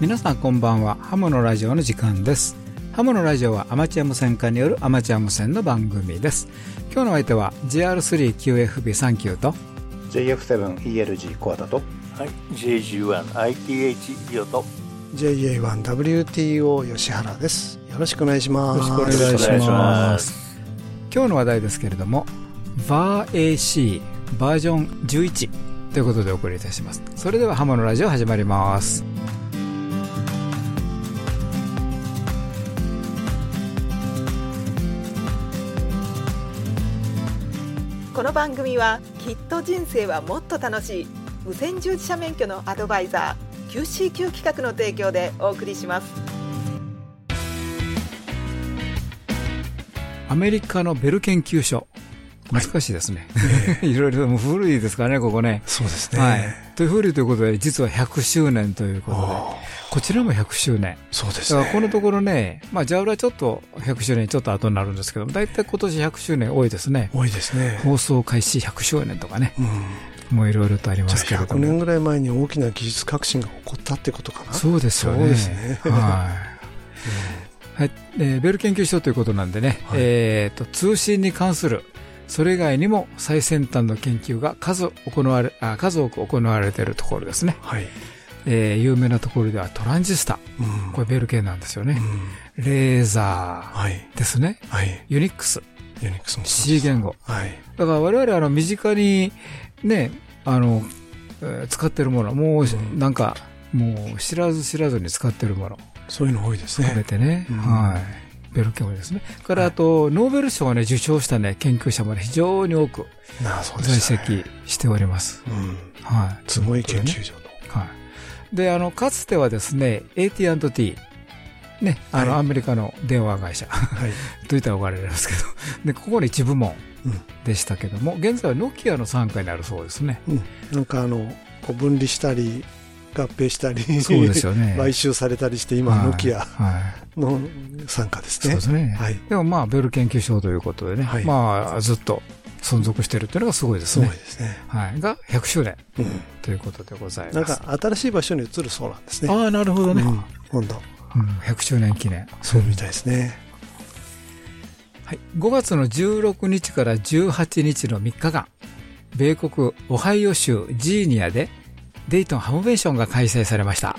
皆さんこんばんは。ハムのラジオの時間です。ハムのラジオはアマチュア無線化によるアマチュア無線の番組です。今日の相手は GR3QFB39 と JF7ELG コアだとはい JG1ITH リオと JA1WTO 吉原です。よろしくお願いします。よろしくお願いします。今日の話題ですけれども VARAC バージョン11ということでお送りいたします。それではハムのラジオ始まりますこの番組はきっと人生はもっと楽しい無線従事者免許のアドバイザー QCQ 企画の提供でお送りしますアメリカのベル研究所難しいですね。いろいろ古いですからね、ここね。そうですね。はい。という古いということで、実は100周年ということで、こちらも100周年。そうですね。だからこのところね、まあ、ジャウラちょっと100周年ちょっと後になるんですけども、大体今年100周年多いですね。多いですね。放送開始100周年とかね。うん。もういろいろとありますけども。100年ぐらい前に大きな技術革新が起こったってことかな？そうですよね。そうですね。はい。はい、えー、ベル研究所ということなんでね、はい、えっ、と、通信に関するそれ以外にも最先端の研究が数行われあ数多く行われているところですね。はいえー、有名なところではトランジスタ、うん、これベル系なんですよね。うん、レーザーですね。はい、ユニックス。ユニックスも C 言語。はい、だから我々あの身近にね、あの、えー、使ってるもの、もうなんか、もう知らず知らずに使ってるもの。そういうの多いですね。含めてね。うん、はい。ベル研ですね。からあと、ノーベル賞をね、受賞したね、研究者もね、非常に多く在籍しております。はい。すごい研究所と。はい。で、あの、かつてはですね、AT&T、ね、あの、アメリカの電話会社、はい、といったらおかれますけど、で、ここに一部門でしたけども、現在はノキアの傘下になるそうですね。うん。なんかあの、こう分離したり、合併したり、そうですよね。買収されたりして、今、ノキアの参加ですね。そうですね。はい。でもまあ、ベル研究所ということでね、はい、まあ、ずっと存続しているというのがすごいですね。すごいですね。はい。が、100周年、うん、ということでございます。なんか、新しい場所に移るそうなんですね。ああ、なるほどね。うん、今度。うん、100周年記念。そうみたいですね。はい。5月の16日から18日の3日間、米国オハイオ州ジーニアでデイトンハムベーションが開催されました。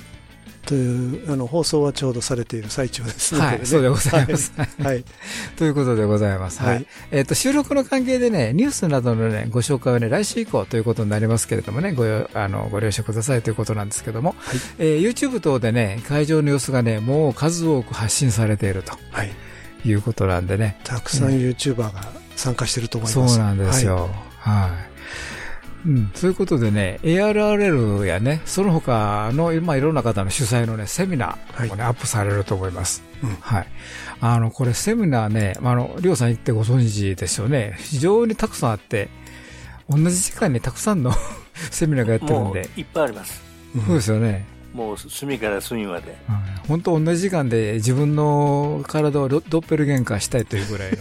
というあの放送はちょうどされている最中ですね。はい、そうでございます。はい。ということでございます。はい。えっ、と、収録の関係でね、ニュースなどのね、ご紹介はね、来週以降ということになりますけれどもね、ごあのご了承くださいということなんですけども、はい、えー、YouTube 等でね、会場の様子がね、もう数多く発信されていると。はい。いうことなんでね。たくさん YouTuber が参加していると思います。そうなんですよ。はい、はいうん、そういうことでね、ARRL やね、その他の、まあ、いろんな方の主催のね、セミナーもね、はい、アップされると思います。うん、はい。あの、これセミナーね、あの、りょうさん行ってご存知ですよね。非常にたくさんあって、同じ時間にたくさんの セミナーがやってるんで。いっぱいあります。そうですよね。もう隅から隅まで、本当同じ時間で自分の体をドッペルゲンカーしたいというぐらいの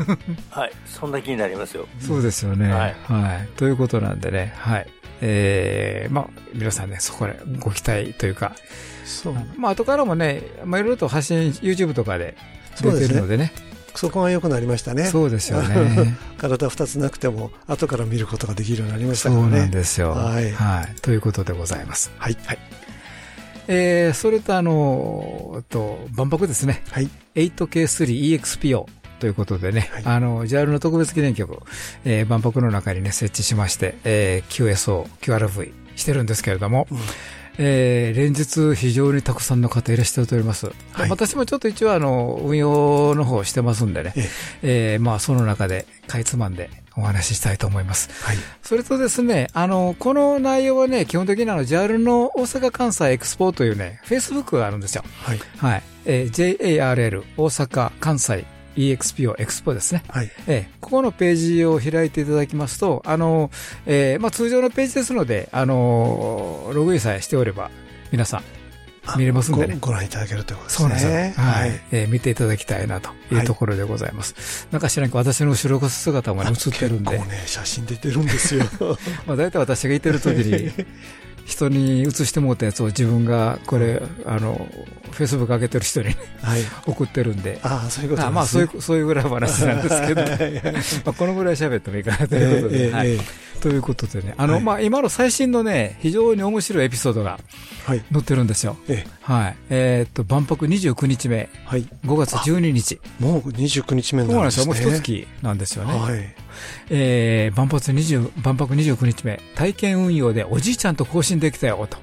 はいそんな気になりますよそうですよね、はい、はい、ということなんでねはいえー、まあ皆さんねそこでご期待というかそうまあ後からもね、まあ、いろいろと発信 YouTube とかで出てるのでねそこが良くなりましたね。そうですよね。体二つなくても、後から見ることができるようになりましたからね。そうなんですよ。はい。はい。ということでございます。はい。はい。えー、それとあの、と、万博ですね。はい。8K3EXPO ということでね、はい、あの、JAL の特別記念局、えー、万博の中にね、設置しまして、えー、QSO、QRV してるんですけれども、うんえー、連日非常にたくさんの方いらっしゃっております。はい、私もちょっと一応あの、運用の方してますんでね、ええー、まあその中でかいつまんでお話ししたいと思います。はい。それとですね、あの、この内容はね、基本的にあの、JAL の大阪関西エクスポというね、Facebook があるんですよ。はい。はい。えー、JARL 大阪関西 EXPO、エクスポですね。はい。えー、ここのページを開いていただきますと、あの、えー、まあ、通常のページですので、あの、ログインさえしておれば、皆さん、見れますんでねご。ご覧いただけるということですね。そうなんですよ。はい。えー、見ていただきたいなというところでございます。はい、なんか知らんけど、私の後ろ姿もね、映ってるんで。結構ね、写真出てるんですよ。まあ、大体私がいてる時に、人に移してもらったやつを自分が、これ、あの、フェイスブック上げてる人に、はい、送ってるんで。ああ、そういうことですね。まあ、そういう、そういうぐらい話なんですけど、まあ、このぐらい喋ってもいいかなということで、えー、はい。ということでね、あの、はい、まあ、今の最新のね、非常に面白いエピソードが載ってるんですよ。はい。はい。えー、っと、万博29日目。はい。5月12日。もう29日目なんですね。そうなんですよ。もう一月なんですよね。はい。えー、万博20、万博29日目、体験運用でおじいちゃんと更新できたよ、と。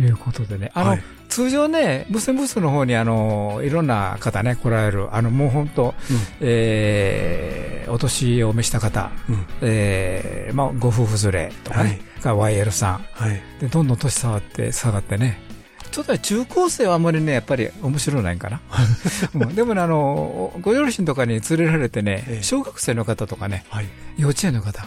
いうことでね。あの、はい。通常ね、無線ブースの方にあの、いろんな方ね、来られる、あの、もう本当、うん、えー、お年を召した方、うん、えー、まあ、ご夫婦連れとかね、はい、が YL さん、はい、で、どんどん年下がって、下がってね、ちょっと中高生はあんまりね、やっぱり面白いないかな。でもね、あの、ご両親とかに連れられてね、小学生の方とかね、はい、幼稚園の方、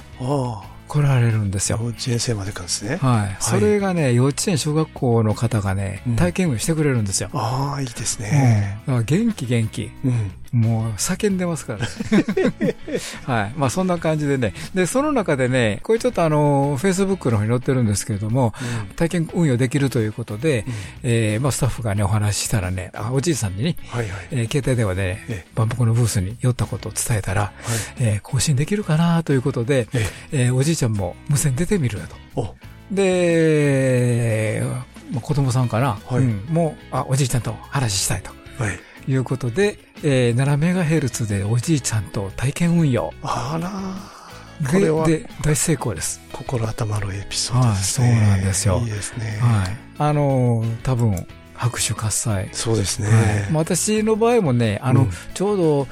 来られるんですよ。幼稚園生までかですね。はい。それがね、幼稚園、小学校の方がね、体験運してくれるんですよ。ああ、いいですね。元気元気。うん。もう叫んでますから。はい。まあそんな感じでね。で、その中でね、これちょっとあの、Facebook の方に載ってるんですけれども、うん、体験運用できるということで、うん、えー、まあスタッフがね、お話ししたらね、あおじいさんにね、はいはい、えー、携帯電話でね、万博のブースに寄ったことを伝えたら、はい、えー、更新できるかなということで、ええ。ー、おじいちゃんも無線出てみるよと。で、子供さんかな、はい、うん、もう、あ、おじいちゃんと話したいと。はいいうことで、えー、7メガヘルツでおじいちゃんと体験運用。あらこれはで大成功です。心温まるエピソードですね。はい、そうなんですよ。いいですね。はい。あのー、多分、拍手喝采。そうですね。はい、私の場合もね、あの、うん、ちょうど、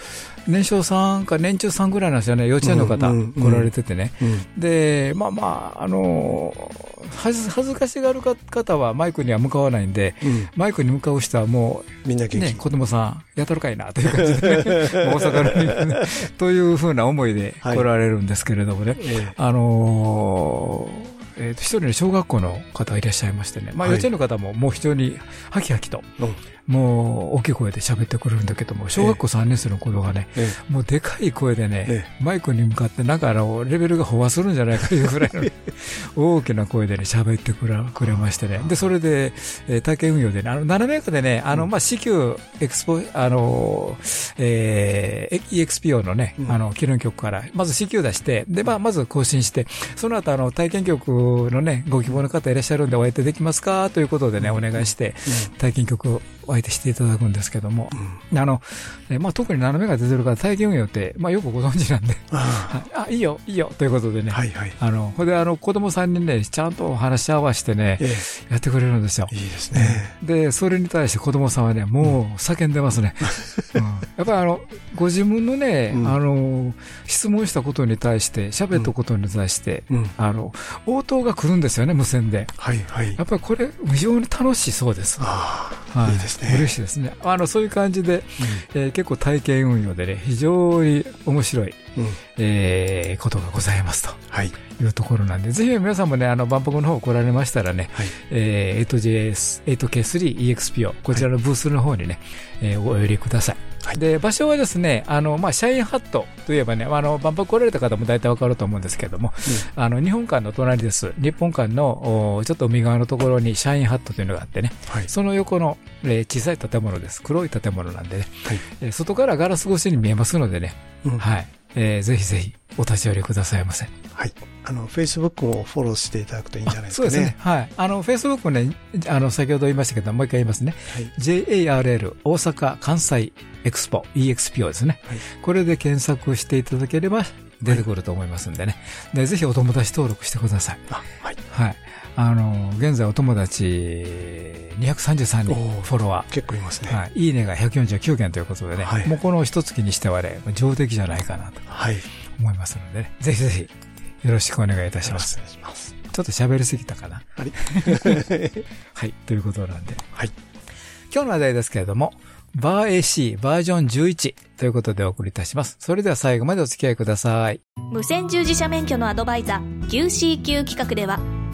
年少さんか年中さんぐらいなんですよね、幼稚園の方、来られててね。で、まあまあ、あの恥ずかしがる方はマイクには向かわないんで、マイクに向かう人はもう、みんな元気、ね、子供さん、やったるかいな、という感じで、ね、大阪の、というふうな思いで来られるんですけれどもね、あのえー、と一人の小学校の方がいらっしゃいましてね、まあ、幼稚園の方ももう非常にはきはきと、もう大きい声で喋ってくれるんだけども、小学校3年生の頃がね、もうでかい声でね、マイクに向かって、なんかあの、レベルが飽和するんじゃないかというぐらいの 大きな声でね、喋ってくれくれましてね。で、それで、えー、体験運用でね、あの、7メーカーでね、あの、まあ、C 級エクスポ、あの、えー、EXPO のね、あの、記念曲から、まず C 級出して、で、まあ、まず更新して、その後、あの、体験曲のね、ご希望の方いらっしゃるんでお相手できますか？ということでね、お願いして、体験曲相手していただくんですけども、うん、あの、えまあ、特に斜めが出てるから体験運用って、まあ、よくご存知なんで、ああ、い。いよ、いいよ、ということでね、はいはい、あの、ほんで、あの、子供さんにね、ちゃんと話し合わせてね、ええ、やってくれるんですよ。いいですね。で、それに対して子供さんはね、もう叫んでますね。うん、やっぱりあの、ご自分のね、うん、あの、質問したことに対して、喋ったことに対して、うん、あの、応答が来るんですよね、無線で。はいはい。やっぱりこれ、非常に楽しそうです。ああ、はい、いいですね。嬉しいですね。あの、そういう感じで、うん、えー、結構体験運用でね、非常に面白い、うん、えー、ことがございますと。はい。いうところなんで、ぜひ皆さんもね、あの、万博の方来られましたらね、はい、えー、8JS、8K3EXP を、こちらのブースの方にね、はい、えー、お寄りください。はい、で、場所はですね、あの、まあ、シャインハットといえばね、あの、万博来られた方も大体わかると思うんですけれども、うん、あの、日本館の隣です。日本館の、おちょっと海側のところにシャインハットというのがあってね、はい、その横の、えー、小さい建物です。黒い建物なんでね、はい、えー、外からガラス越しに見えますのでね、うん、はい。えー、ぜひぜひお立ち寄りくださいませ。はい。あの、Facebook もフォローしていただくといいんじゃないですかね。そうですね。はい。あの、Facebook もね、あの、先ほど言いましたけど、もう一回言いますね。はい、JARL 大阪関西エクスポ EXPO ですね。はい、これで検索していただければ出てくると思いますんでね。はい、でぜひお友達登録してください。あはい。はい。あの、現在お友達233人フォロワー。結構いますね。はい。いいねが149件ということでね、はい、もうこの一月にしてはね、上出来じゃないかなと思いますので、ね、ぜひぜひよろしくお願いいたします。お願いします。ちょっと喋りすぎたかな。はい。はい。ということなんで。はい。今日の話題ですけれども、バー AC バージョン11ということでお送りいたします。それでは最後までお付き合いください。無線従事者免許のアドバイザー QCQ 企画では、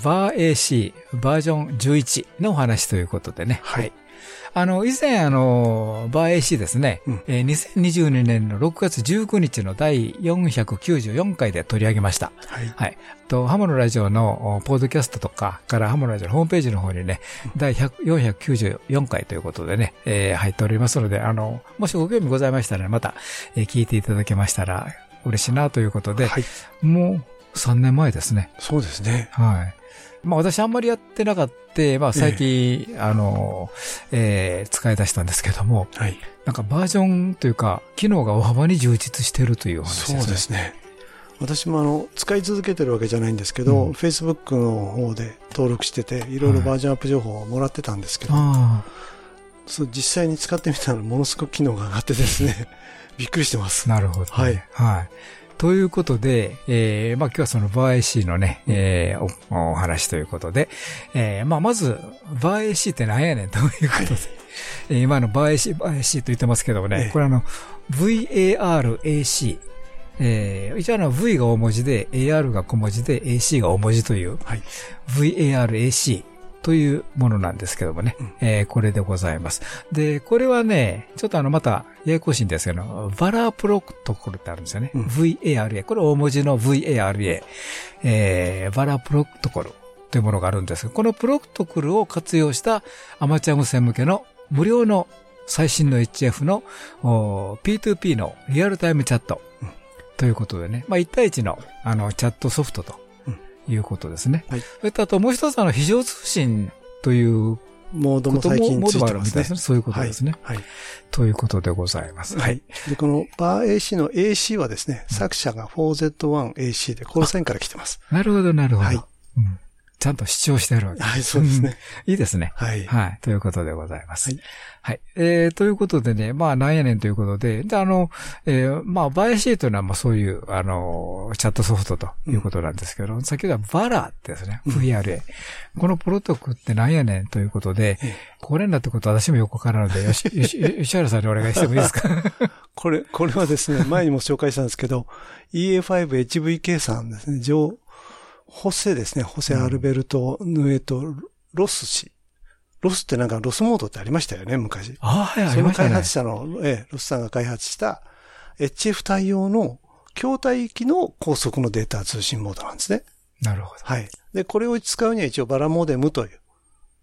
VARAC バージョン11のお話ということでね。はい。あの、以前、あの、バー AC ですね、うん、えー、2022年の6月19日の第494回で取り上げました。はい。はい。と、ハモのラジオのポードキャストとかからハモのラジオのホームページの方にね、うん、第494回ということでね、えー、入っておりますので、あの、もしご興味ございましたら、ね、また、えー、聞いていただけましたら嬉しいなということで、はい、もう3年前ですね。そうですね。はい。まあ私あんまりやってなかった、まあ最近、えー、あの、えー、使い出したんですけども、はい。なんかバージョンというか、機能が大幅に充実してるという話ですね。そうですね。私もあの、使い続けてるわけじゃないんですけど、うん、Facebook の方で登録してて、いろいろバージョンアップ情報をもらってたんですけど、はい、そう実際に使ってみたらものすごく機能が上がってですね、びっくりしてます。なるほど、ね、はい。はい。ということで、えー、まあ今日はそのバー AC のね、えー、おお話ということで、えー、まあまず、バー AC って何やねんということで、今のバー AC、バー AC と言ってますけどもね、えー、これあの、VARAC、えー、一応あの V が大文字で AR が小文字で AC が大文字という、はい、VARAC というものなんですけどもね、うん、えー、これでございます。で、これはね、ちょっとあのまた、ややこしいんですけど、バラプロトコルってあるんですよね。うん、VARA。これ大文字の VARA。えー、バラプロトコルというものがあるんですが、このプロトコルを活用したアマチュア無線向けの無料の最新の HF の P2P のリアルタイムチャット。ということでね、まあ、1対1のあのチャットソフトということですね。はい。それとあともう一つあの非常通信というモードも最近ついてますね。そういうことですね。はい。はい、ということでございます。はい。で、このバー AC の AC はですね、作者が 4Z1AC で、コールサインから来てます。なるほど、なるほど。はい。うんちゃんと主張してるわけです。はい、そうですね。いいですね。はい。はい。ということでございます。はい。はい。えー、ということでね、まあ、なんやねんということで、で、あの、えー、まあ、バイシーというのは、まあ、そういう、あの、チャットソフトということなんですけど、うん、先ほどはバラですね。VRA。このプロトコってなんやねんということで、これになってことは私もよくわからないので、よし、よし、吉原さんにお願いしてもいいですか？これ、これはですね、前にも紹介したんですけど、EA5HVK さんですね、上、ホセですね。ホセ・アルベルト・ヌエト・ロス氏。ロスってなんかロスモードってありましたよね、昔。ああ、はい、その開発者の、ええ、ロスさんが開発した HF 対応の筐体域の高速のデータ通信モードなんですね。なるほど。はい。で、これを使うには一応バラモデムとい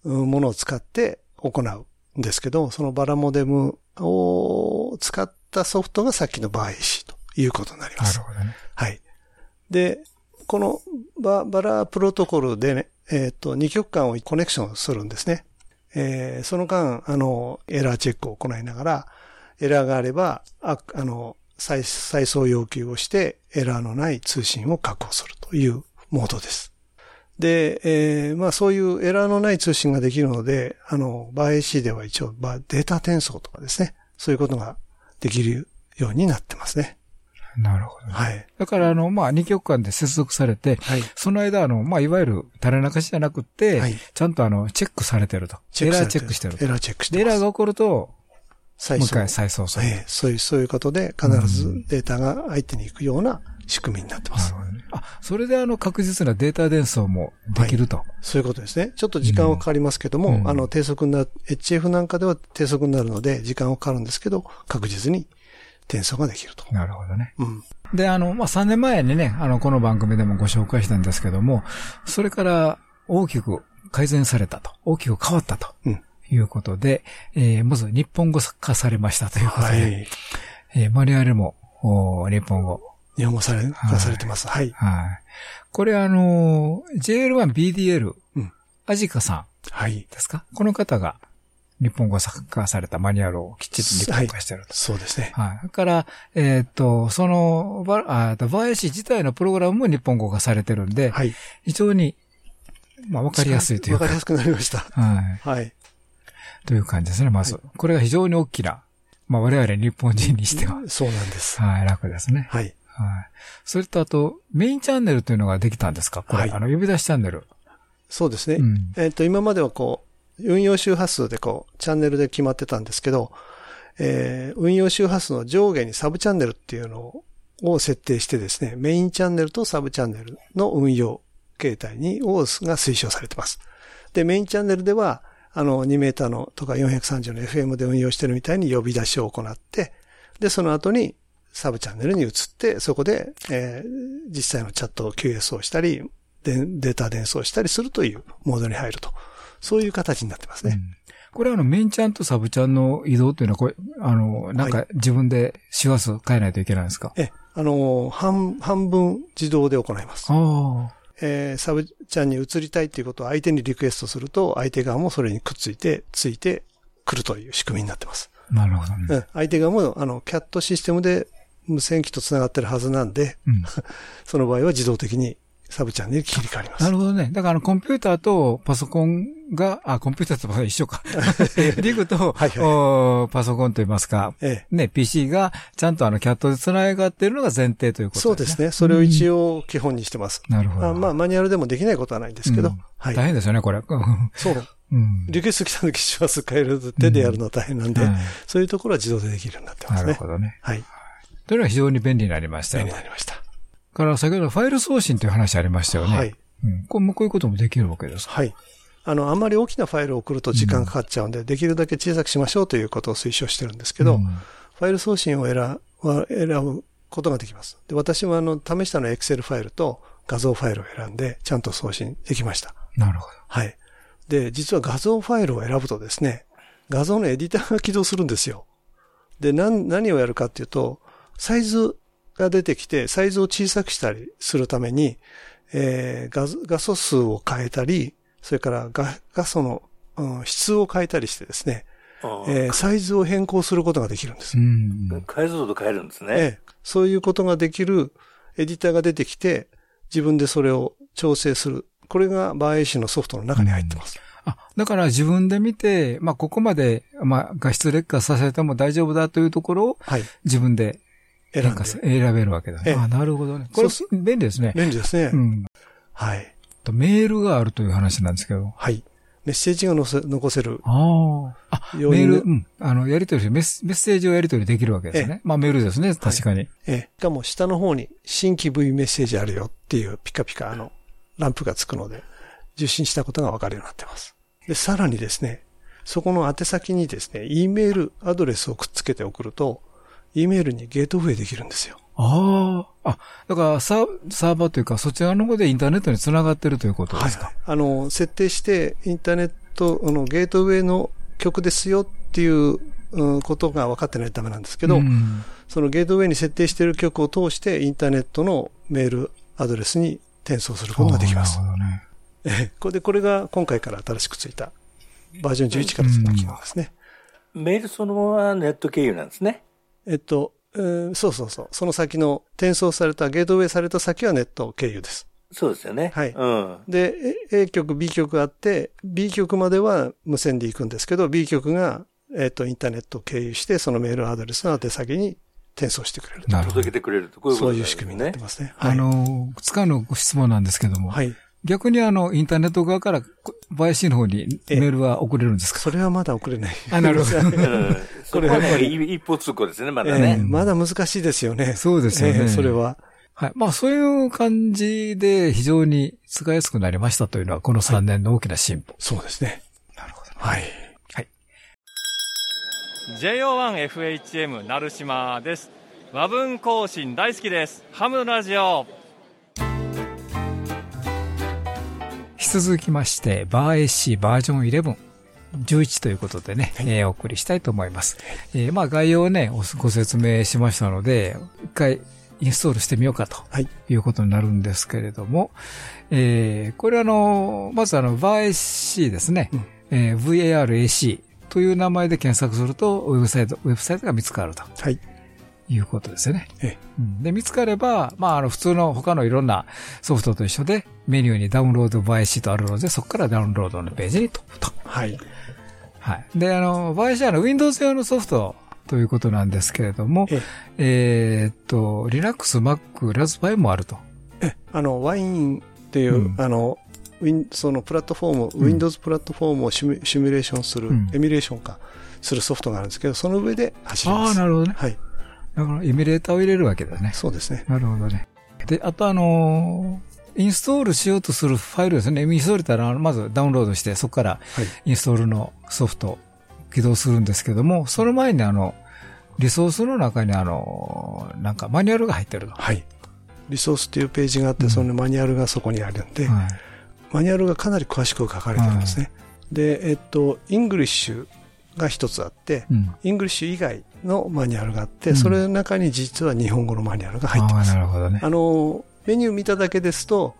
うものを使って行うんですけど、そのバラモデムを使ったソフトがさっきのバーエシということになります。なるほどね。はい。で、このババラプロトコルでね、えっ、ー、と、二極間をコネクションするんですね。えー、その間、あの、エラーチェックを行いながら、エラーがあれば、ああの、再、再送要求をして、エラーのない通信を確保するというモードです。で、えー、まあそういうエラーのない通信ができるので、あの、バー AC では一応、データ転送とかですね、そういうことができるようになってますね。なるほど、ね。はい。だから、あの、まあ、二極間で接続されて、はい。その間、あの、まあ、いわゆる垂れ流しじゃなくて、はい。ちゃんとあの、チェックされてると。エラーチェックしてるエラーチェックしてる。エラーが起こると、再送。もう一回再送する。ええ、そういう、そういうことで、必ずデータが相手に行くような仕組みになってます。なるほどね。あ、それであの、確実なデータ伝送もできると、はい。そういうことですね。ちょっと時間はかかりますけども、うん、あの、低速になる、HF なんかでは低速になるので、時間はかかるんですけど、確実に転送ができると。なるほどね。うん。で、あの、まあ、3年前にね、あの、この番組でもご紹介したんですけども、それから大きく改善されたと、大きく変わったと。いうことで、えー、まず日本語化されましたということで、はい、えー、マニュアルも、お日本語。日本語され、化されてます。はい。はい。これあの、JL1BDL、うん、アジカさん。はい。ですか？この方が、日本語化されたマニュアルをきっちり日本語化してると。はい、そうですね。はい。だから、えっ、と、その、バあバイシ自体のプログラムも日本語化されてるんで、はい。非常に、まあ、わかりやすいというか。わかりやすくなりました。はい。はい。という感じですね、まず。はい、これが非常に大きな、まあ、我々日本人にしては。そうなんです。はい、楽ですね。はい。はい。それとあと、メインチャンネルというのができたんですか？これ、はい、あの、呼び出しチャンネル。そうですね。うん、えっ、と、今まではこう、運用周波数でこう、チャンネルで決まってたんですけど、えー、運用周波数の上下にサブチャンネルっていうのを設定してですね、メインチャンネルとサブチャンネルの運用形態に、をが推奨されてます。で、メインチャンネルでは、あの、2メーターのとか430の FM で運用してるみたいに呼び出しを行って、で、その後にサブチャンネルに移って、そこで、えー、実際のチャットを QS をしたり、データ伝送したりするというモードに入ると。そういう形になってますね。うん、これはあの、メインチャンとサブチャンの移動というのは、これ、あの、なんか自分で周波数変えないといけないんですか、はい、え、あの、半、半分自動で行います。あえー、サブチャンに移りたいっていうことを相手にリクエストすると、相手側もそれにくっついて、ついてくるという仕組みになってます。なるほどね。うん、相手側も、あの、キャットシステムで無線機と繋がってるはずなんで、うん、その場合は自動的にサブチャンネル切り替わります。なるほどね。だからコンピューターとパソコンが、あ、コンピューターと一緒か。リグとはい、はい、パソコンといいますか、ええ、ね、PC がちゃんとあのキャットで繋がっているのが前提ということですね。そうですね。それを一応基本にしてます。なるほど。まあ、マニュアルでもできないことはないんですけど。うん、はい。大変ですよね、これ。そう。うん、リクエスト来た時周波数変えると手でやるのは大変なんで、うんはい、そういうところは自動でできるようになってますね。なるほどね。はい。というのは非常に便利になりましたよね。便利になりました。から先ほどファイル送信という話ありましたよね。はい。うん、これもこういうこともできるわけですはい。あの、あんまり大きなファイルを送ると時間かかっちゃうんで、うん、できるだけ小さくしましょうということを推奨してるんですけど、うん、ファイル送信を選選ぶことができます。で、私もあの、試したのは Excel ファイルと画像ファイルを選んで、ちゃんと送信できました。なるほど。はい。で、実は画像ファイルを選ぶとですね、画像のエディターが起動するんですよ。で、何、何をやるかっていうと、サイズが出てきて、サイズを小さくしたりするために、えー、画画素数を変えたり、それから画画素の、うん、質を変えたりしてですね、えー、サイズを変更することができるんです。解像度変えるんですね、えー。そういうことができるエディターが出てきて、自分でそれを調整する。これがバーエイシのソフトの中に入ってます。あ、だから自分で見て、まあ、ここまで、まあ、画質劣化させても大丈夫だというところを、はい、自分で選んで。選べるわけだね。あ、なるほどね。これ、便利ですね。便利ですね。うん。はい。メールがあるという話なんですけど。はい。メッセージが載せ、残せる。ああ。メール、うん。あの、やり取りメッ、メッセージをやり取りできるわけですね。まあメールですね、確かに。ええ。しかも下の方に新規 V メッセージあるよっていうピカピカあの、ランプがつくので、受信したことがわかるようになってます。で、さらにですね、そこの宛先にですね、E メールアドレスをくっつけて送ると、E メールにゲートウェイできるんですよ。ああ。あ、だからサーサーバーというか、そちらの方でインターネットにつながってるということですか、はい、あの、設定して、インターネット、あの、ゲートウェイの曲ですよっていう、うん、ことが分かってないとダメなんですけど、うん、そのゲートウェイに設定している曲を通して、インターネットのメールアドレスに転送することができます。なるほどね。え、これで、これが今回から新しくついた、バージョン11からついた機能ですね、うん。メールそのままネット経由なんですね。えっと、うん、そうそうそう。その先の転送された、ゲートウェイされた先はネット経由です。そうですよね。はい。うん。で、A 局、B 局があって、B 局までは無線で行くんですけど、B 局が、えっ、ー、と、インターネットを経由して、そのメールアドレスの宛先に転送してくれる。なるほど。届けてくれると、こういうこと、ね、そういう仕組みになってますね。はい、あの、つのご質問なんですけども。はい。逆にあの、インターネット側から、バイシーの方にメールは送れるんですか？それはまだ送れない。あ、なるほど。これはやっぱり一方通行ですね、まだね、えー、まだ難しいですよね。そうですよね。えー、それは。はい。まあそういう感じで非常に使いやすくなりましたというのはこの3年の大きな進歩。はい、そうですね。なるほど、はい。はい。JO1FHM なるしまです。和文更新大好きです。ハムラジオ。引き続きまして、バー SC バージョン11。11ということでね、はい、えー、お送りしたいと思います。えー、まあ概要をね、ご説明しましたので、一回インストールしてみようかということになるんですけれども、えー、これあの、まずあの、バー SC ですね、うん、えー、VARAC という名前で検索すると、ウェブサイト、ウェブサイトが見つかると。はい。いうことですよね。ええ、で、見つかれば、まあ、あの、普通の他のいろんなソフトと一緒で、メニューにダウンロードバイシートあるので、そこからダウンロードのページに飛ぶと。はい。はい。で、あの、バイシーはの Windows 用のソフトということなんですけれども、ええー、っと、Linux、Mac、ラズパイもあると。え、あの、ワインっていう、うん、あの、ウィンそのプラットフォーム、Windows プラットフォームをシミシミュレーションする、うんエミュレーションか、するソフトがあるんですけど、その上で走りまああ、す。なるほどね。はい。だから、エミュレーターを入れるわけだね。そうですね。なるほどね。で、あとあのーインストールしようとするファイルですね。インストールったら、まずダウンロードして、そこからはい。インストールのソフトを起動するんですけども、その前にあの、リソースの中にあの、なんかマニュアルが入ってると。はい。リソースっていうページがあって、うんそのマニュアルがそこにあるんで、はい。マニュアルがかなり詳しく書かれてるんですね。で、えっと、イングリッシュが一つあって、うん。イングリッシュ以外のマニュアルがあって、うんそれの中に実は日本語のマニュアルが入ってまああ、す。なるほどね。あの、メニュー見ただけですと、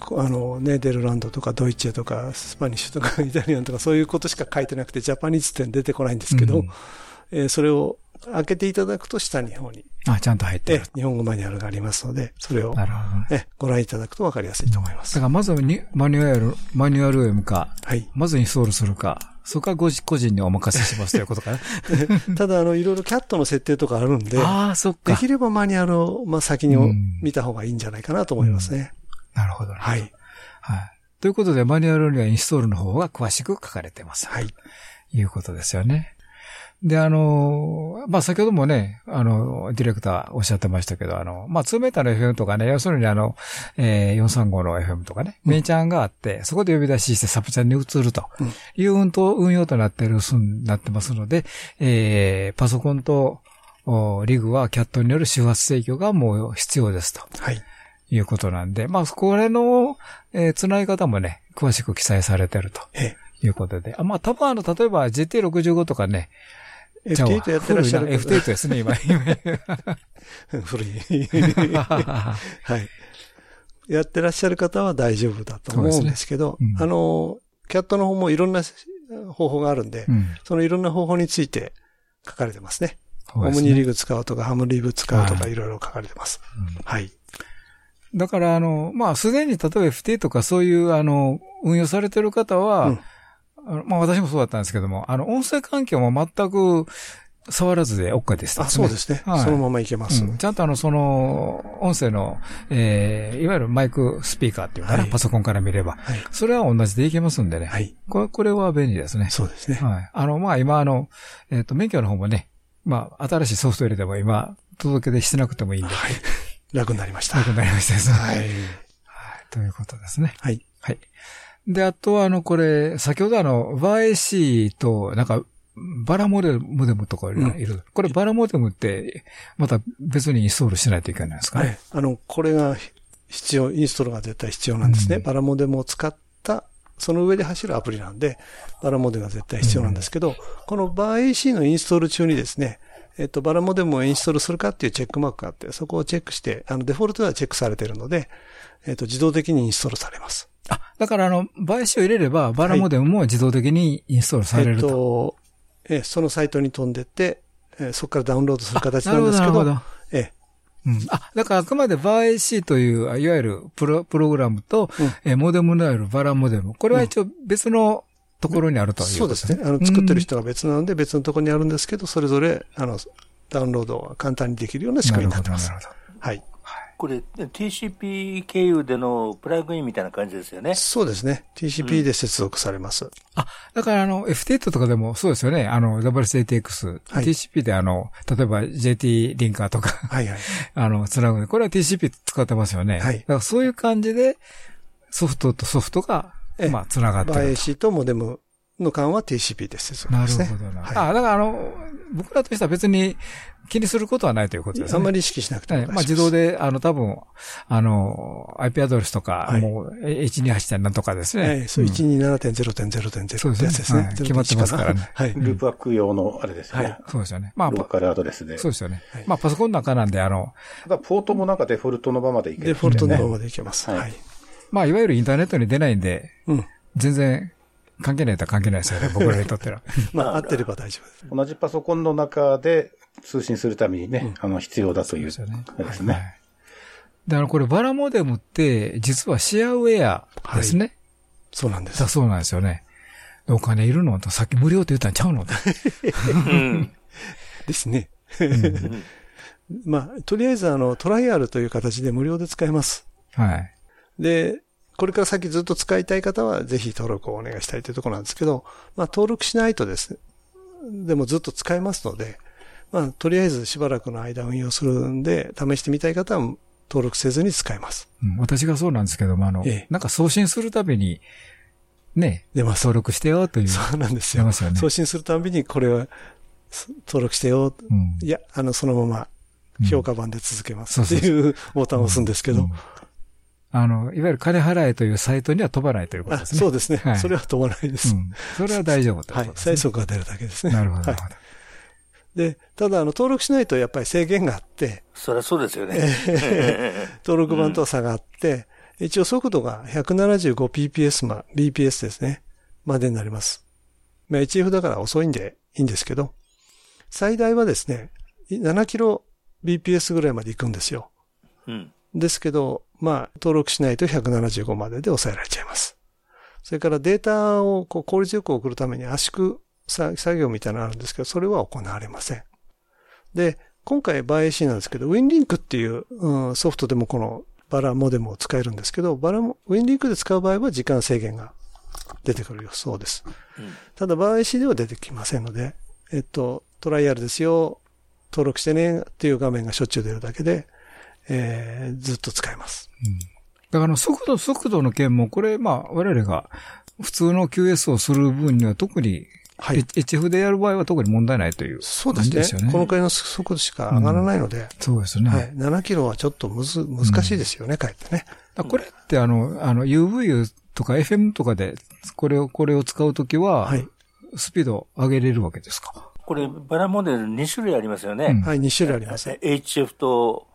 こあの、ネーデルランドとかドイツェとかスパニッシュとかイタリアンとかそういうことしか書いてなくて、ジャパニーズって出てこないんですけど、うんえーそれを開けていただくと下の方に、あ、ちゃんと入って日本語マニュアルがありますので、それを、ね。えーご覧いただくとわかりやすいと思います。だからまずにマニュアル、マニュアルを読むか、はい。まずインストールするか、そこからご個人にお任せしますということかな。ただ、あの、いろいろキャットの設定とかあるんで、ああ、そっでか。きればマニュアルを、まあ、先にうん見た方がいいんじゃないかなと思いますね。なるほどね。はい。はい。ということで、マニュアルにはインストールの方が詳しく書かれてます。はい。いうことですよね。で、あの、まあ、先ほどもね、あの、ディレクターおっしゃってましたけど、あの、まあ、2メーターの FM とかね、要するにあの、えー、435の FM とかね、メイチャンがあって、そこで呼び出ししてサブチャンに移るという運動、運用となってる、すんなってますので、えー、パソコンと、おリグはキャットによる周波数制御がもう必要ですと。はい。いうことなんで、まあ、これの、えー、繋ぎ方もね、詳しく記載されてるとえいうことで。あまあ、多分あの、例えば GT65 とかね、え。じゃあ F8 やってらっしゃる古いな F8 ですね、今。今 古い。はい。やってらっしゃる方は大丈夫だと思うんですけど、ねうんあの、キャットの方もいろんな方法があるんで、うんそのいろんな方法について書かれてますね。すねオムニリグ使うとか、ハムリブ使うとかはいいろいろ書かれてます。はい。だから、あの、まあ、すでに例えば FT とかそういう、あの、運用されてる方は、うんまあ、私もそうだったんですけども、あの、音声環境も全く触らずで OK でした、あ、そうですね。はいそのままいけます。うんちゃんとあの、その、音声の、えー、いわゆるマイクスピーカーっていうかな、はいパソコンから見れば。はい。それは同じでいけますんでね。はい。これ、これは便利ですね。そうですね。はい。あの、まあ、今、あの、えっ、と、免許の方もね、まあ、新しいソフト入れても今、届け出してなくてもいいんで、はい。楽になりました。楽になりましたですね。はい。はい。ということですね。はい。はい。で、あとは、あの、これ、先ほどあの、バー AC と、なんか、バラモデル、モデムとかいる。これ、バラモデムって、また別にインストールしないといけないんですかね？はい。あの、これが必要、インストールが絶対必要なんですね。うんバラモデムを使った、その上で走るアプリなんで、バラモデムが絶対必要なんですけど、このバー AC のインストール中にですね、えっと、バラモデムをインストールするかっていうチェックマークがあって、そこをチェックして、あの、デフォルトではチェックされているので、えっと、自動的にインストールされます。あ、だからあの、バー AC を入れれば、バラモデムも自動的にインストールされえっると。と、えそのサイトに飛んでって、えそこからダウンロードする形あなんですけど、なるほど、なるほど。えうん。あ、だからあくまでバー AC という、いわゆるプロプログラムと、うんえーモデムのあるバラモデム。これは一応別のところにあるということそうですね。あの、作ってる人が別なので別のところにあるんですけど、それぞれ、あの、ダウンロードが簡単にできるような仕組みになってますな。るほど。はい。これ、TCP 経由でのプラグインみたいな感じですよね。そうですね。TCP で接続されます。あ、だからあの、FT8 とかでもそうですよね。あの、WCTX。はい TCP であの、例えば JT リンカーとか、はいはい。あの、つなぐんで、これは TCP 使ってますよね。はいだからそういう感じで、ソフトとソフトが、ええまあ、つながってるとモデムの間は TCP で接ですね。るほどな。はいあ、だからあの、僕らとしては別に気にすることはないということですね。あんまり意識しなくてもはい。大丈夫です。まあ自動で、あの、多分、あの、IP アドレスとか、はいもう、え H28. なんとかですね。ええそう、ん127.0.0.0そうですねってやつですね。はい決まってますからねはい。ループワーク用のあれですよね。はいそうですよね。まあ、ローカルアドレスで。そうですよねはい。まあ、パソコンの中なんで、あの、ただ、ポートもなんかデフォルトのままでいける、デフォルトのまね。までいけます。はいはい。まあ、いわゆるインターネットに出ないんで、うん。全然関係ないとは関係ないですよね。僕らにとっては。まあ、合ってれば大丈夫です。同じパソコンの中で通信するためにね、あの、必要だという。そうですよねですね。はい。で、あの、これ、バラモデムって、実はシェアウェアですね。そうなんですだ。そうなんですよね。でお金いるの？と、さっき無料って言ったんちゃうの？と。うん。ですね。まあ、とりあえず、あの、トライアルという形で無料で使えます。はい。で、これから先ずっと使いたい方は、ぜひ登録をお願いしたいというところなんですけど、まあ、登録しないとですね、でもずっと使えますので、まあ、とりあえずしばらくの間運用するんで、試してみたい方は登録せずに使えます。うん私がそうなんですけども、あの、ええなんか送信するたびに、ね、出ます。登録してよという。そうなんですよ。出ますよね送信するたびにこれはす登録してよ。うんいや、あの、そのまま評価版で続けますっていうボタンを押すんですけど、うんあの、いわゆる金払えというサイトには飛ばないということあですね。そうですね、はいそれは飛ばないです。うんそれは大丈夫というはいこと。ですね。最速が出るだけですね。なるほど、なはいるほど。で、ただ、あの、登録しないとやっぱり制限があって、そりゃそうですよね。登録版とは差があって、一応速度が 175pps ま、bps ですね、までになります。まあ、HF だから遅いんでいいんですけど、最大はですね、7kbps ぐらいまで行くんですよ。うん。ですけど、まあ、登録しないと175までで抑えられちゃいます。それからデータをこう効率よく送るために圧縮作業みたいなのあるんですけど、それは行われません。で、今回 ByAC なんですけど、WinLink っていう、うんソフトでもこのバラモデムを使えるんですけど、バラも、WinLink で使う場合は時間制限が出てくるそうです。ただ ByAC では出てきませんので、えっと、トライアルですよ、登録してねっていう画面がしょっちゅう出るだけで、えーずっと使えます。だからあの速度、速度の件も、これ、まあ、我々が普通の QS をする分には特に、はい HF でやる場合は特に問題ないというそうですね。このくらいの速度しか上がらないので、そうですね。はい。7キロはちょっとむず、難しいですよね、かえってね。これってあの、あの、UV とか FM とかで、これを、これを使うときは、はい。スピードを上げれるわけですか？これ、バラモデル2種類ありますよね。うんはい、2種類あります。HF と、そ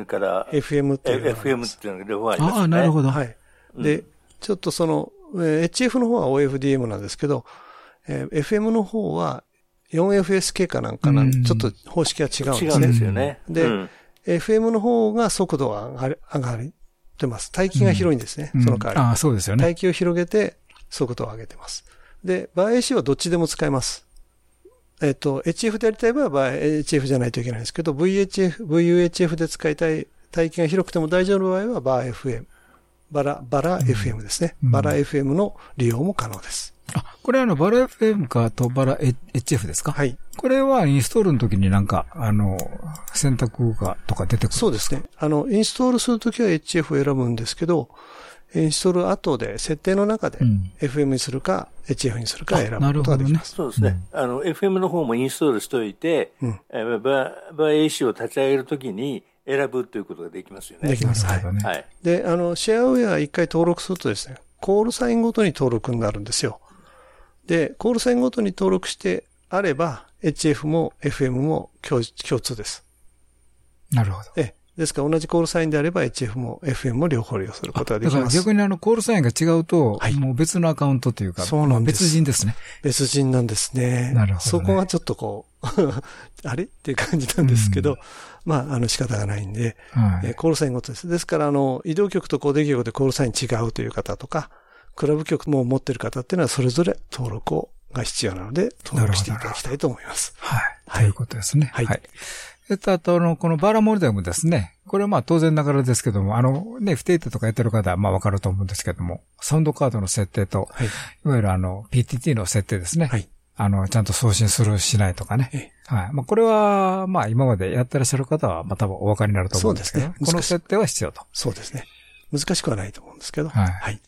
れから、FM っていうのがあり FM っていうのが両方ありますよね。ああ、なるほど。はい。で、ちょっとその、えー HF の方は OFDM なんですけど、えー FM の方は 4FSK かなんかな、うんちょっと方式は違うん違うんですね。ですよね。でうん、FM の方が速度が上がり、上がってます。帯域が広いんですね、うんその代わり。ああ、そうですよね。帯域を広げて速度を上げてます。で、バー AC はどっちでも使えます。えっと、HF でやりたい場合は HF じゃないといけないんですけど、VHF、VUHF で使いたい帯域が広くても大丈夫な場合はバー FM。バラ、バラ FM ですね。うんバラ FM の利用も可能です。あ、これあの、バラ FM かとバラ HF ですか？はい。これはインストールの時になんか、あの、選択がとか出てくる。そうですね。あの、インストールするときは HF を選ぶんですけど、インストール後で設定の中でうん FM にするか HF にするか選ぶことができます。そうですね。あの、FM の方もインストールしといて、うんえーババー AC を立ち上げるときに選ぶということができますよね。できます。はい。はい。で、あの、シェアウェア一回登録するとですね、コールサインごとに登録になるんですよ。で、コールサインごとに登録してあれば、HF も FM も共共通です。なるほど。え、ですから同じコールサインであれば HF も FM も両方利用することがでだからきます。逆にあの、コールサインが違うと、はいもう別のアカウントというか、そうなんです別人ですね。別人なんですね。なるほどねそこがちょっとこう、あれっていう感じなんですけど、まあ、あの仕方がないんで、はい。えーコールサインごとです。ですから、あの、移動局とコーデ局でコールサイン違うという方とか、クラブ局も持ってる方っていうのはそれぞれ登録をが必要なので、登録していただきたいと思います。はい。はいということですね。はいえっと、あと、あの、このバラモルデムですね。これはまあ当然ながらですけども、あの、ね、不定定とかやってる方はまあわかると思うんですけども、サウンドカードの設定と、はい。いわゆるあの、PTT の設定ですね。はい。あの、ちゃんと送信する、しないとかね。えはい。まあ、これは、まあ、今までやってらっしゃる方は、まあ、多分お分かりになると思うんですけど、ねこの設定は必要と。そうですね。難しくはないと思うんですけど。はいはい。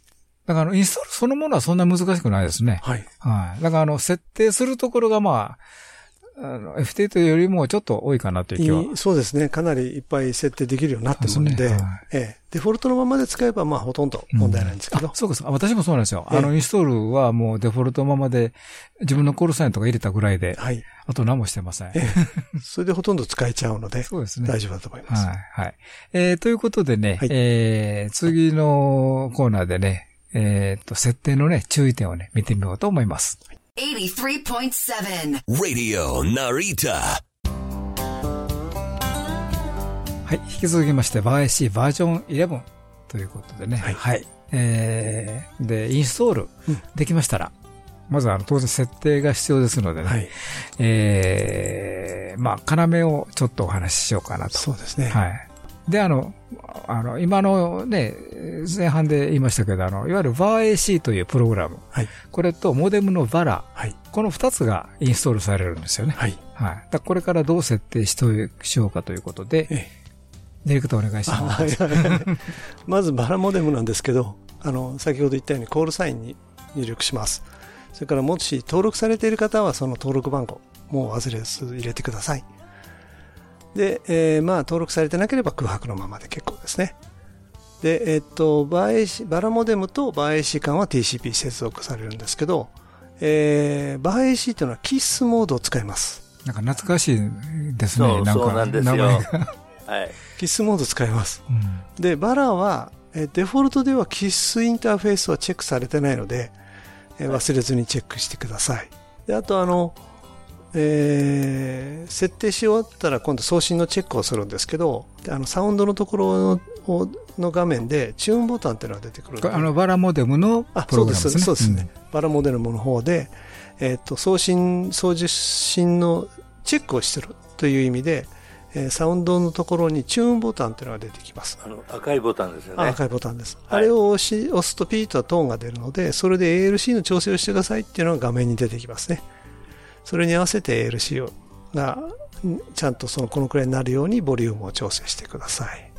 だから、あのインストールそのものはそんな難しくないですね。はい。はい。だから、あの、設定するところが、まあ、あの、FT よりもちょっと多いかなという気は。いいそうですね。かなりいっぱい設定できるようになってるので、ですねはいええ、デフォルトのままで使えば、まあ、ほとんど問題ないんですけど。あそうです。あ私もそうなんですよ。ええあの、インストールはもうデフォルトままで、自分のコールサインとか入れたぐらいで、はい。あと何もしてません。ええそれでほとんど使えちゃうので、そうですね。大丈夫だと思います。はい、はい。えー、ということでね、はいえー、次のコーナーでね、えー、と、設定のね、注意点をね、見てみようと思います。83.7 Radio Narita. はい。引き続きまして、バー AC バージョン11ということでね。はいえー、で、インストールできましたら、まずあの、当然設定が必要ですのでね。はい。えー、まあ、要をちょっとお話ししようかなと。そうですね。はい。で、あの、あの、今のね、前半で言いましたけど、あの、いわゆる VARAC というプログラム。はい。これとモデムの VARA。はい。この二つがインストールされるんですよね。はい。はい。だこれからどう設定しようかということで、ええ、ディレクターお願いします。はいはいはい、まずバラモデムなんですけど、あの、先ほど言ったようにコールサインに入力します。それからもし登録されている方はその登録番号も忘れず入れてください。で、えー、まあ登録されてなければ空白のままで結構ですね。で、えっと、バー AC、バラモデムとバー AC 間は TCP 接続されるんですけど、えー、バー AC というのはキッスモードを使います。なんか懐かしいですね。そうそうなんですよ。はい。キッスモード使います。うん、で、バラは、えデフォルトではキッスインターフェースはチェックされてないので、え忘れずにチェックしてください。で、あとあの、えー、設定し終わったら今度送信のチェックをするんですけど、あのサウンドのところのの画面でチューンボタンっていうのが出てくるあのバラモデムのプログラムですね。そうですね。うん、バラモデムの方で、えっ、ー、と、送信、送受信のチェックをしてるという意味で、えー、サウンドのところにチューンボタンというのが出てきます。あの赤いボタンですよね。赤いボタンです。はい、あれを押し押すとピーとトーンが出るので、それで ALC の調整をしてくださいっていうのが画面に出てきますね。それに合わせて ALC をがちゃんとそのこのくらいになるようにボリュームを調整してください。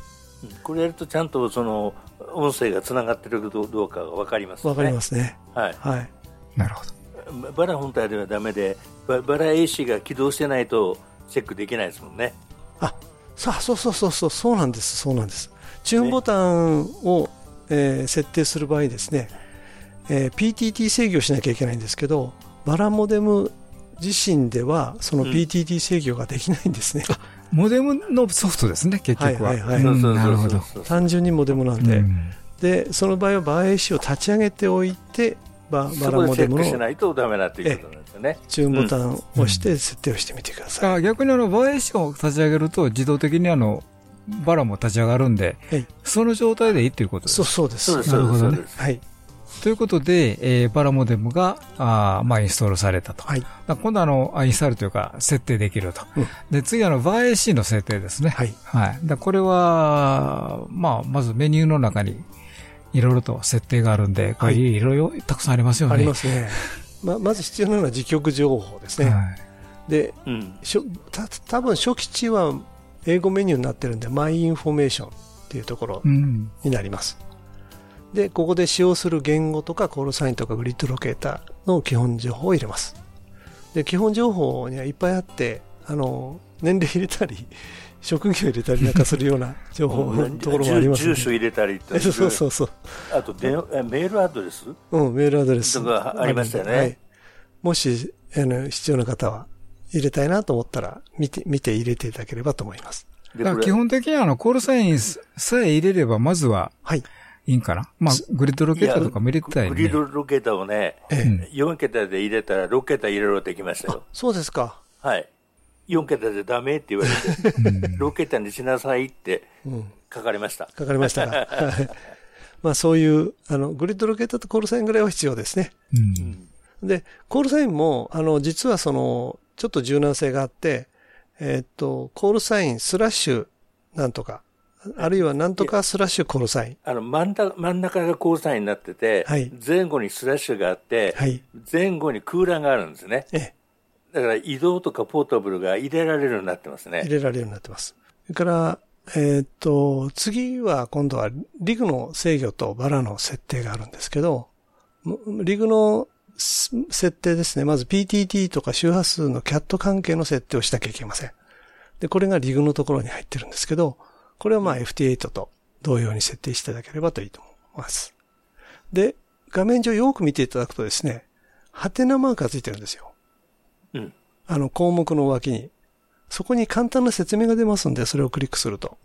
これやるとちゃんとその音声がつながってるかどうかが分かりますね。分かりますね。はい。はい。なるほど。バラ本体ではダメで、ババラ AC が起動してないとチェックできないですもんね。あ、さあ、そうそうそうそう、そうなんです、そうなんです。チューンボタンを、ねえー、設定する場合ですね、えー、PTT 制御しなきゃいけないんですけど、バラモデム自身ではその PTT 制御ができないんですね。うん、モデムのソフトですね、結局は。はいはいはい。なるほど。単純にモデムなんで。うん、で、その場合はバー AC を立ち上げておいて、ババラモデムの。しないとダメだっていうことなんですよね。チューンボタンを押して設定をしてみてください。うん、逆にあの、バー AC を立ち上げると自動的にあの、バラも立ち上がるんで、はい、その状態でいいっていうことですそうそうです。なるほどね。はい。ということで、えー、バラモデムが、あまあ、インストールされたと。はい。今度あの、インストールというか、設定できると。うん、で、次あの、バー AC の設定ですね。はい。はい。だこれは、まあ、まずメニューの中に、いろいろと設定があるんで、これいろいろたくさんありますよね。ありますね。ま、まず必要なのは自局情報ですね。はい。で、うん、しょた多分初期値は英語メニューになってるんで、 My Information っていうところになります。うんで、ここで使用する言語とかコールサインとかグリッドロケーターの基本情報を入れます。で、基本情報にはいっぱいあって、あの、年齢入れたり、職業入れたりなんかするような 情報のところもあります、ね、住所入れたりそうそうそう。あとでメールアドレス？うん、メールアドレス。とかありましたよね。はい、もし、あの、必要な方は入れたいなと思ったら、見て、見て入れていただければと思います。基本的にはあの、コールサインさえ入れれば、まずは、はい。いいんかな？まあ、グリッドロケーターとか見れたいね。グリッドロケーターをね、4桁で入れたら6桁入れろってきましたよ。そうですか。はい。4桁でダメって言われて、6桁にしなさいって書かれました。書かれましたか。まあそういう、あの、グリッドロケーターとコールサインぐらいは必要ですね。うん、で、コールサインも、あの、実はその、ちょっと柔軟性があって、えー、っと、コールサインスラッシュなんとか、あるいはなんとかスラッシュコールサイン。あの、真ん中、真ん中がコールサインになってて、はい、前後にスラッシュがあって、はい、前後に空欄があるんですね。ええ、だから移動とかポータブルが入れられるようになってますね。入れられるようになってます。それから、えー、っと、次は今度はリグの制御とバラの設定があるんですけど、リグの設定ですね。まず PTT とか周波数のキャット関係の設定をしなきゃいけません。で、これがリグのところに入ってるんですけど、これはまあ FT8 と同様に設定していただければといいと思います。で、画面上よく見ていただくとですね、ハテナマークがついてるんですよ。うん。あの項目の脇に。そこに簡単な説明が出ますんで、それをクリックすると。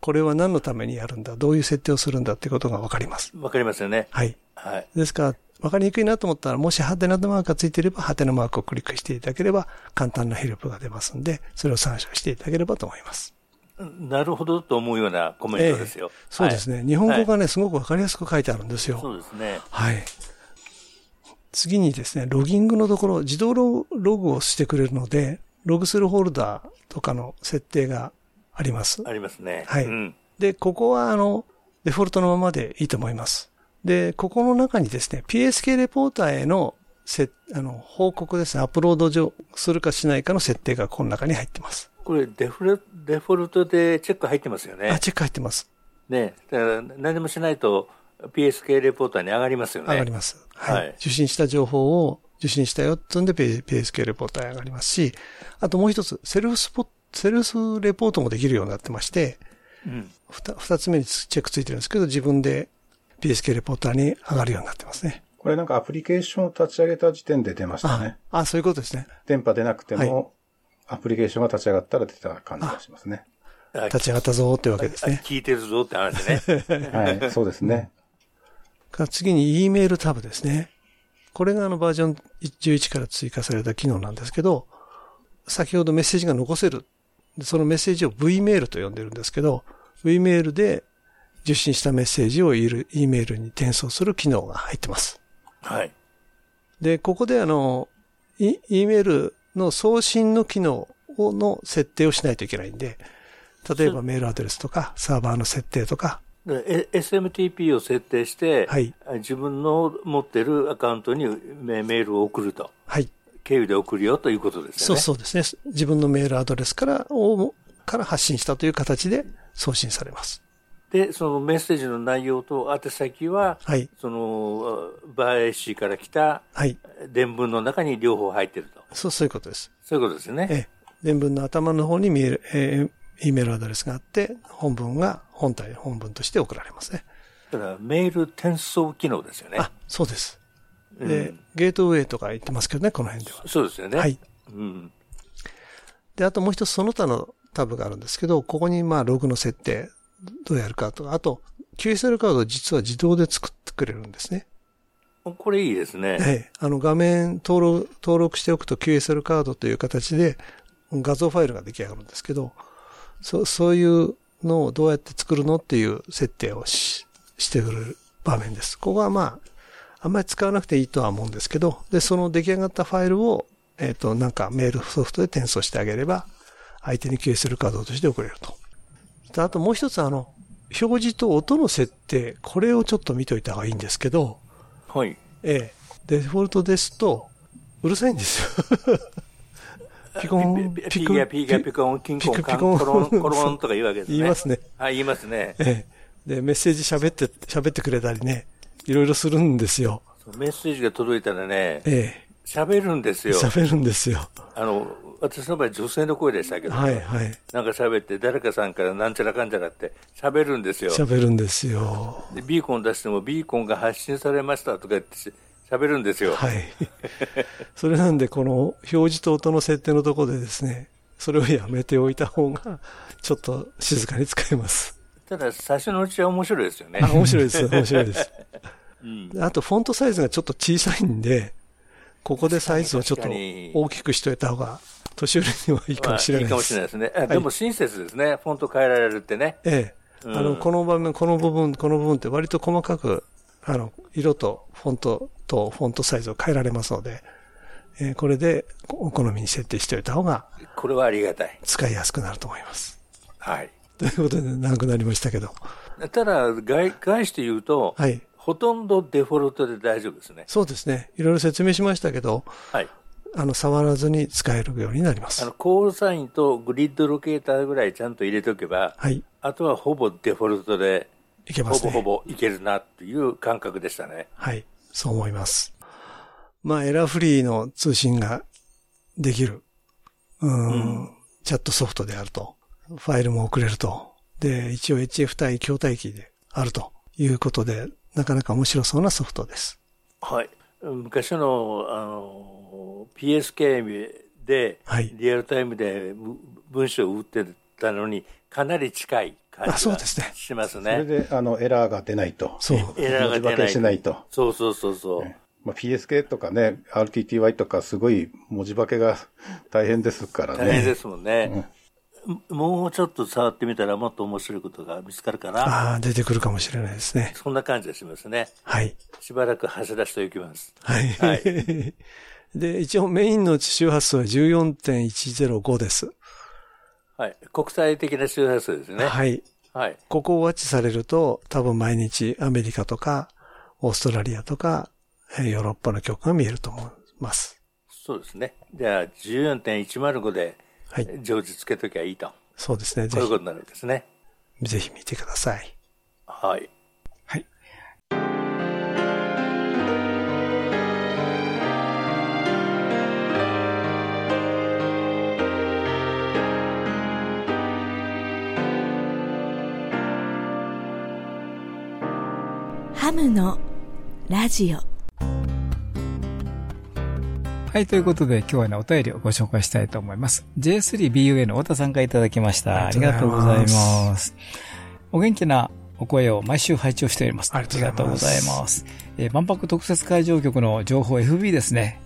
これは何のためにやるんだ、どういう設定をするんだってことがわかります。わかりますよね。はい。はい。ですから、わかりにくいなと思ったら、もしハテナマークがついていれば、ハテナマークをクリックしていただければ、簡単なヘルプが出ますんで、それを参照していただければと思います。なるほどと思うようなコメントですよ。ええ、そうですね、はい、日本語がね、すごくわかりやすく書いてあるんですよ。そうですね。はい。次にですね、ロギングのところ、自動ログをしてくれるので、ログするホルダーとかの設定があります。ありますね。はい。うん、で、ここはあの、デフォルトのままでいいと思います。で、ここの中にですね、PSK レポーターへのせあの報告ですね、アップロード上するかしないかの設定がこの中に入ってます。これデフレ、デフォルトでチェック入ってますよね。あ、チェック入ってます。ね、だから何もしないと PSK レポーターに上がりますよね。上がります。はい。はい、受信した情報を受信したよってんで PSK レポーターに上がりますし、あともう一つ、セルフスポセルフレポートもできるようになってまして、うん、二つ目にチェックついてるんですけど、自分で PSK レポーターに上がるようになってますね。これなんかアプリケーションを立ち上げた時点で出ましたね。ああ、そういうことですね。電波出なくても、アプリケーションが立ち上がったら出た感じがしますね。立ち上がったぞってわけですね。聞いてるぞって話ね。はい、そうですね。次に E メールタブですね。これがあのバージョン11から追加された機能なんですけど、先ほどメッセージが残せる。そのメッセージを V メールと呼んでるんですけど、V メールで受信したメッセージを E メールに転送する機能が入ってます。はい。で、ここであの、E メールの送信の機能の設定をしないといけないんで、例えばメールアドレスとかサーバーの設定とか、SMTP を設定して、はい、自分の持ってるアカウントにメールを送ると。はい。経由で送るよということですね。そうそうですね。自分のメールアドレスからをから発信したという形で送信されます。で、そのメッセージの内容と宛先は、はい、その、バーエシーから来た、はい。伝文の中に両方入ってると。そう、そういうことです。そういうことですね。ええ。伝文の頭の方に見える、えー、E メールアドレスがあって、本文が本体、本文として送られますね。だからメール転送機能ですよね。あ、そうです。で、うん、ゲートウェイとか言ってますけどね、この辺では。そうですよね。はい。うん。で、あともう一つその他のタブがあるんですけど、ここにまあログの設定、どうやるかとか、あと QSL カード実は自動で作ってくれるんですね。これいいですね。はい。あの画面登録、登録しておくと QSL カードという形で画像ファイルが出来上がるんですけど、そそういうのをどうやって作るのっていう設定をししてくる場面です。ここはまあ、あんまり使わなくていいとは思うんですけど、で、その出来上がったファイルを、えっ、ー、と、なんかメールソフトで転送してあげれば、相手に QSL カードとして送れると。あともう一つあの、表示と音の設定、これをちょっと見といた方がいいんですけど、はい。ええ。デフォルトですと、うるさいんですよ。ピコン、ピコン、ピコン、ピコン、キンコン、ピコン、コロン、コロンとか言うわけですね。言いますね。はい、言いますね。ええ。で、メッセージ喋って、喋ってくれたりね、いろいろするんですよ。メッセージが届いたらね、ええ。喋るんですよ。喋るんですよ。あの、私の場合女性の声でしたけど、はいはい。なんか喋って、誰かさんからなんちゃらかんちゃらって喋るんですよ。喋るんですよ。で、ビーコン出しても、ビーコンが発信されましたとか言って喋るんですよ。はい。それなんで、この表示と音の設定のところでですね、それをやめておいた方が、ちょっと静かに使えます。ただ、最初のうちは面白いですよね。あ、面白いです。面白いです。うん、あと、フォントサイズがちょっと小さいんで、ここでサイズをちょっと大きくしといた方が年寄りにはいいかもしれないです。いいかもしれないですね。はい、でも親切ですね。フォント変えられるってね。ええ。うん、あの、この場面、この部分、この部分って割と細かく、あの、色とフォントとフォントサイズを変えられますので、えー、これでお好みに設定しておいた方が、これはありがたい。使いやすくなると思います。はい。ということで長くなりましたけど。ただ、外、外して言うと、はい。ほとんどデフォルトで大丈夫ですね。そうですね。いろいろ説明しましたけど、はい。あの、触らずに使えるようになります。あの、コールサインとグリッドロケーターぐらいちゃんと入れておけば、はい。あとはほぼデフォルトで、いけますね。ほぼほぼいけるなっていう感覚でしたね。はい。そう思います。まあ、エラーフリーの通信ができる、うん、うん、チャットソフトであると。ファイルも送れると。で、一応 HF 対筐体機であるということで、なかなか面白そうなソフトです。はい。昔の、あの、PSK で、リアルタイムで文章を打ってたのに、かなり近い感じがしますね。それで、あの、エラーが出ないと。そう。エラーが出ない。しないと。そうそうそうそう。ねまあ、PSK とかね、RTTY とかすごい文字化けが大変ですからね。大変ですもんね。うん、もうちょっと触ってみたらもっと面白いことが見つかるかな。ああ、出てくるかもしれないですね。そんな感じがしますね。はい。しばらく走らせておきます。はい。はい。で、一応メインの周波数は14.105です。はい。国際的な周波数ですね。はい。はい。ここをワッチされると、多分毎日アメリカとか、オーストラリアとか、ヨーロッパの曲が見えると思います。そうですね。じゃあ、14.105で、はい。常時つけときゃいいと。そうですね。そういうことになるんですね。ぜひ見てください。はい。はい。ハムのラジオはい、ということで今日はね、お便りをご紹介したいと思います。J3BUA の太田さんからいただきました。ありがとうございます。お元気なお声を毎週拝聴しております。ありがとうございます。えー、万博特設会場局の情報 FB ですね。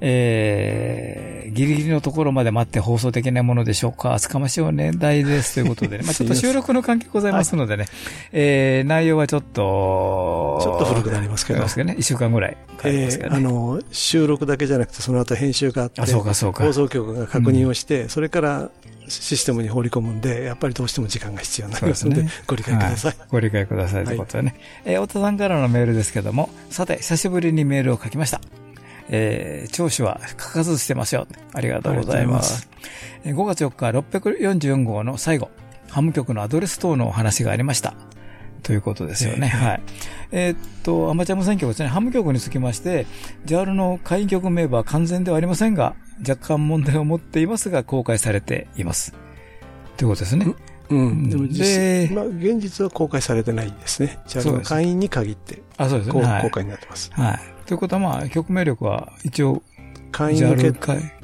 えー、ギリギリのところまで待って放送的なものでしょうか。厚かましいお年代ですということでね。まあちょっと収録の関係ございますのでね。はい、えー、内容はちょっと、ちょっと古くなりますけど。けどね。一週間ぐらい、ね、えー、あの、収録だけじゃなくて、その後編集があって、あそうかそうか放送局が確認をして、うん、それからシステムに放り込むんで、やっぱりどうしても時間が必要になりますので、でね、ご理解ください。はい、ご理解くださいということでね。はい、えー、太田さんからのメールですけども、さて、久しぶりにメールを書きました。えー、聴取は欠かずしてますよ。ありがとうございます。ます5月4日644号の最後、ハム局のアドレス等のお話がありました。ということですよね。はい。えー、っと、アマチュア無線局ですね、ハム局につきまして、JAL の会員局名簿は完全ではありませんが、若干問題を持っていますが、公開されています。ということですね。うん。でも実まあ、現実は公開されてないですね。JAL の会員に限って、あ、そうですね。公開になってます。はい。ということは、まあ、局名力は一応、会員向け。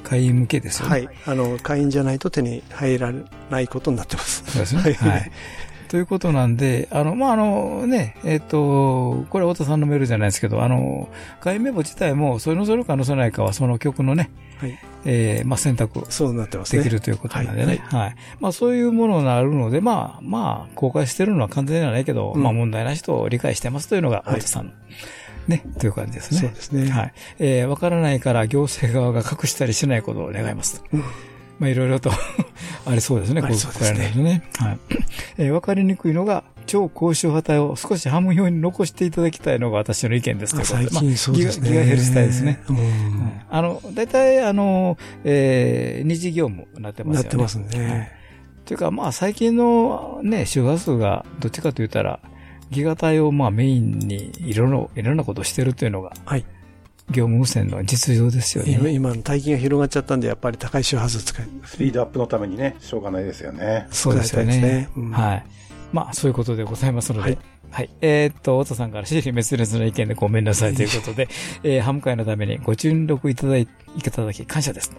会員向けですよね。はい。あの、会員じゃないと手に入らないことになってます。そうですね。はい。ということなんで、あの、まあ、あのね、えっ、ー、と、これ太田さんのメールじゃないですけど、あの、会員名簿自体も、それ載せるか載せないかは、その曲のね、はい、えー、まあ、選択そうなってますできるということなんでね。はい、はい。まあ、そういうものになるので、まあ、まあ、公開してるのは完全じゃないけど、うん、まあ、問題な人を理解してますというのが、太田さん。はいね、という感じですね。そうですね。はい。えー、わからないから行政側が隠したりしないことを願います。うん、まあ、いろいろと ありそうですね、こうそうですね。ねはい。えー、わかりにくいのが、超高周波帯を少しハム用に残していただきたいのが私の意見ですということで。最近そうですね。ギガヘルス帯ですね。うん。あの、大体、あの、えー、二次業務になってますよね。なってますね。というか、まあ、最近のね、周波数が、どっちかと言ったら、ギガ帯をまあメインにいろんな、いろんなことをしてるというのが、はい。業務無線の実情ですよね。今、今大金が広がっちゃったんで、やっぱり高い周波数使い。スピードアップのためにね、しょうがないですよね。そうですよね。ねうん、はい。まあ、そういうことでございますので、はい。はい。えー、っと、太田さんから私利滅裂な意見でごめんなさいということで、えー、ハム会のためにご注力いただいただき感謝です。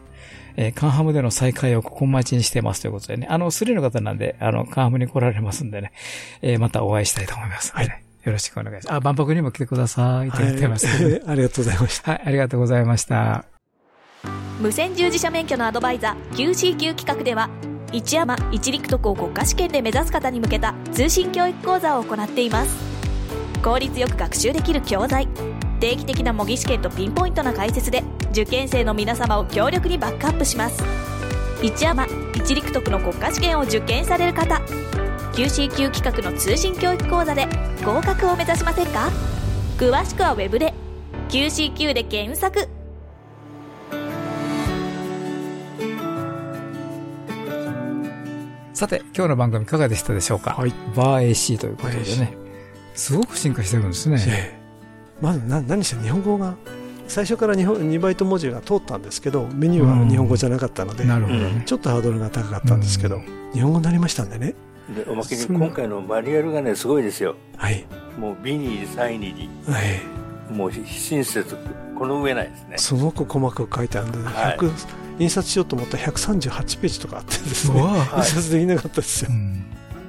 えー、カンハムでの再開をここ待ちにしてますということでね。あの、スリの方なんで、あの、カンハムに来られますんでね。えー、またお会いしたいと思います。はい。よろしくお願いします。あ、万博にも来てください。と言ってます、ね、はい、ありがとうございました。はい、ありがとうございました。無線従事者免許のアドバイザー QCQ 企画では、一山一陸徳を国家試験で目指す方に向けた通信教育講座を行っています。効率よく学習できる教材、定期的な模擬試験とピンポイントな解説で受験生の皆様を強力にバックアップします。一山一陸徳の国家試験を受験される方。QCQ 企画の通信教育講座で合格を目指しませんか？詳しくは Web で QCQ で検索。さて、今日の番組いかがでしたでしょうか？はい。バー AC ということでね。すごく進化してるんですね。まずな何して日本語が最初から日本2バイト文字が通ったんですけどメニューは日本語じゃなかったので、ちょっとハードルが高かったんですけど、日本語になりましたんでね。でおまけに今回のマニュアルがねすごいですよ。はい。もうビニーサイニリはい。もう親切この上ないですね。すごく細かく書いてあるんで、はい、印刷しようと思ったら138ページとかあってですね、印刷できなかったですよ、うん、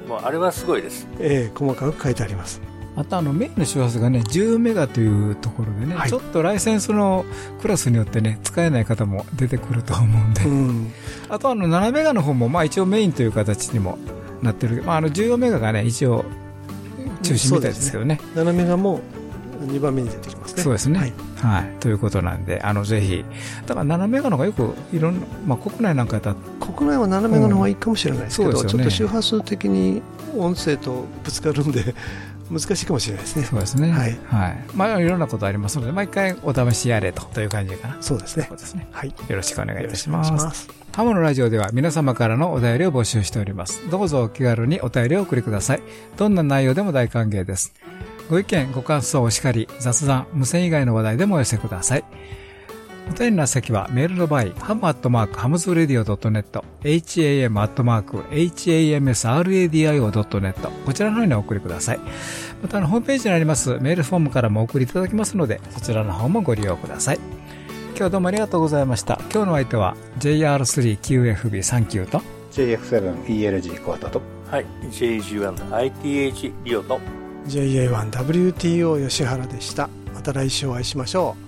もうあれはすごいです。ええ細かく書いてありますあとあのメインの周波数がね、10メガというところでね、はい、ちょっとライセンスのクラスによってね、使えない方も出てくると思うんで、うん、あとあの7メガの方もまあ一応メインという形にもなってる、まああの14メガがね、一応中心みたいですけどね。ね7メガも2番目に出てきますね。そうですね。はい。はい、ということなんで、あの、ぜひ、だから斜めがのがよく、いろんな、まあ、国内なんかやったら。国内は斜めがの方がいいかもしれないですけど、うんね、ちょっと周波数的に音声とぶつかるんで、難しいかもしれないですね。そうですね。はい。はい。まあ、いろんなことありますので、毎回お試しやれと、という感じかな。そうですね。そうですね。はい。よろしくお願いいたします。ますハモのラジオでは皆様からのお便りを募集しております。どうぞお気軽にお便りをお送りください。どんな内容でも大歓迎です。ご意見、ご感想、お叱り、雑談、無線以外の話題でもお寄せください。お便りの先はメールの場合、ハムアットマークハムズラディオ .net、ham アットマーク hamsradio.net、こちらの方にお送りください。また、ホームページにありますメールフォームからもお送りいただきますので、そちらの方もご利用ください。今日どうもありがとうございました。今日の相手は JR3QFB39 と JF7ELG コアタとはい、JG1ITH リオと JA1WTO 吉原でした。また来週お会いしましょう。